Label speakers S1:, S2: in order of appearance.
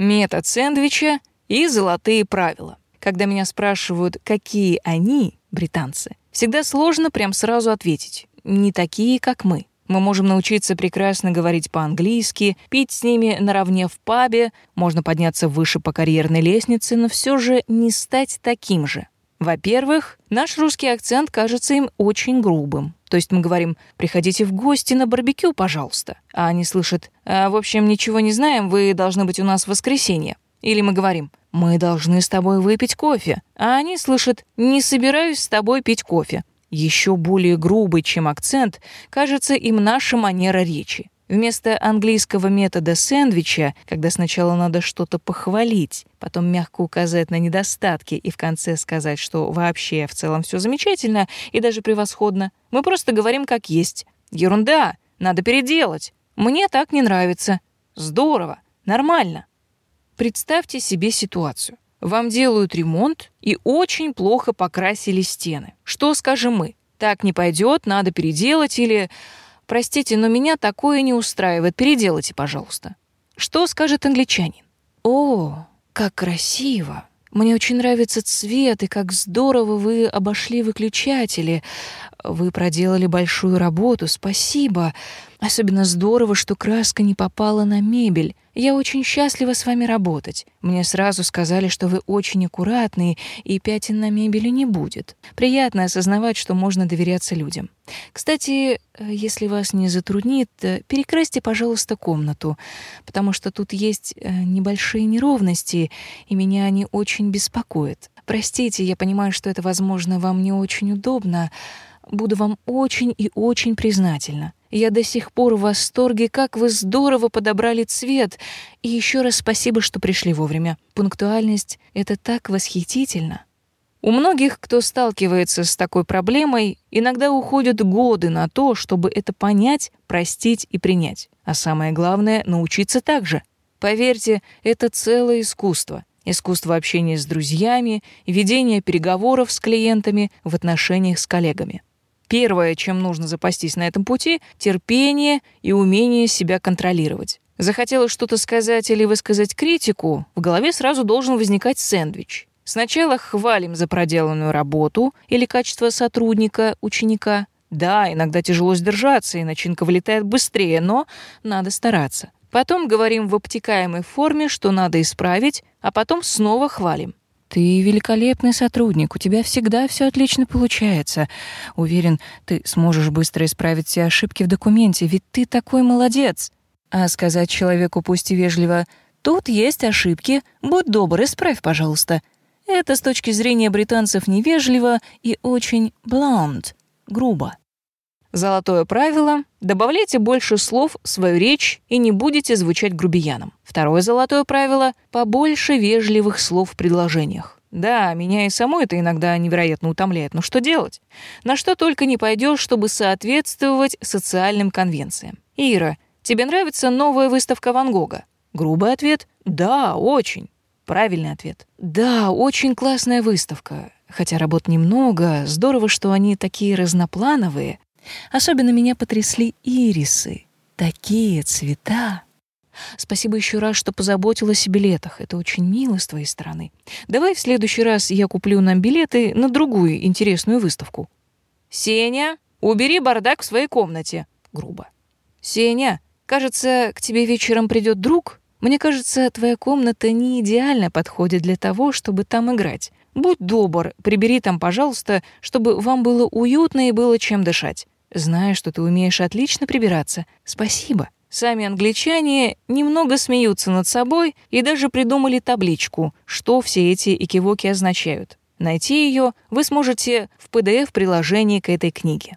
S1: метод сэндвича и золотые правила. Когда меня спрашивают, какие они, британцы, всегда сложно прям сразу ответить. Не такие, как мы. Мы можем научиться прекрасно говорить по-английски, пить с ними наравне в пабе, можно подняться выше по карьерной лестнице, но все же не стать таким же. Во-первых, наш русский акцент кажется им очень грубым. То есть мы говорим «приходите в гости на барбекю, пожалуйста». А они слышат а, «в общем, ничего не знаем, вы должны быть у нас в воскресенье». Или мы говорим «мы должны с тобой выпить кофе». А они слышат «не собираюсь с тобой пить кофе». Еще более грубый, чем акцент, кажется им наша манера речи. Вместо английского метода сэндвича, когда сначала надо что-то похвалить, потом мягко указать на недостатки и в конце сказать, что вообще в целом все замечательно и даже превосходно, мы просто говорим как есть. Ерунда, надо переделать. Мне так не нравится. Здорово, нормально. Представьте себе ситуацию. Вам делают ремонт и очень плохо покрасили стены. Что скажем мы? Так не пойдет, надо переделать или Простите, но меня такое не устраивает. Переделайте, пожалуйста. Что скажет англичанин? О, как красиво. Мне очень нравится цвет и как здорово вы обошли выключатели. Вы проделали большую работу, спасибо. Особенно здорово, что краска не попала на мебель. Я очень счастлива с вами работать. Мне сразу сказали, что вы очень аккуратные, и пятен на мебели не будет. Приятно осознавать, что можно доверяться людям. Кстати, если вас не затруднит, перекрасьте, пожалуйста, комнату, потому что тут есть э, небольшие неровности, и меня они очень беспокоят. Простите, я понимаю, что это, возможно, вам не очень удобно, Буду вам очень и очень признательна. Я до сих пор в восторге, как вы здорово подобрали цвет. И еще раз спасибо, что пришли вовремя. Пунктуальность — это так восхитительно. У многих, кто сталкивается с такой проблемой, иногда уходят годы на то, чтобы это понять, простить и принять. А самое главное — научиться так же. Поверьте, это целое искусство. Искусство общения с друзьями, ведения переговоров с клиентами в отношениях с коллегами. Первое, чем нужно запастись на этом пути — терпение и умение себя контролировать. Захотелось что-то сказать или высказать критику, в голове сразу должен возникать сэндвич. Сначала хвалим за проделанную работу или качество сотрудника, ученика. Да, иногда тяжело сдержаться, и начинка вылетает быстрее, но надо стараться. Потом говорим в обтекаемой форме, что надо исправить, а потом снова хвалим. Ты великолепный сотрудник, у тебя всегда все отлично получается. Уверен, ты сможешь быстро исправить все ошибки в документе, ведь ты такой молодец. А сказать человеку пусть и вежливо «Тут есть ошибки, будь добр, исправь, пожалуйста». Это с точки зрения британцев невежливо и очень blunt, грубо. Золотое правило — добавляйте больше слов в свою речь и не будете звучать грубияном. Второе золотое правило — побольше вежливых слов в предложениях. Да, меня и само это иногда невероятно утомляет, но что делать? На что только не пойдешь, чтобы соответствовать социальным конвенциям. Ира, тебе нравится новая выставка Ван Гога? Грубый ответ — да, очень. Правильный ответ — да, очень классная выставка. Хотя работ немного, здорово, что они такие разноплановые, Особенно меня потрясли ирисы. Такие цвета. Спасибо еще раз, что позаботилась о билетах. Это очень мило с твоей стороны. Давай в следующий раз я куплю нам билеты на другую интересную выставку. Сеня, убери бардак в своей комнате. Грубо. Сеня, кажется, к тебе вечером придет друг. Мне кажется, твоя комната не идеально подходит для того, чтобы там играть. Будь добр, прибери там, пожалуйста, чтобы вам было уютно и было чем дышать. Знаю, что ты умеешь отлично прибираться. Спасибо. Сами англичане немного смеются над собой и даже придумали табличку, что все эти экивоки означают. Найти ее вы сможете в PDF-приложении к этой книге.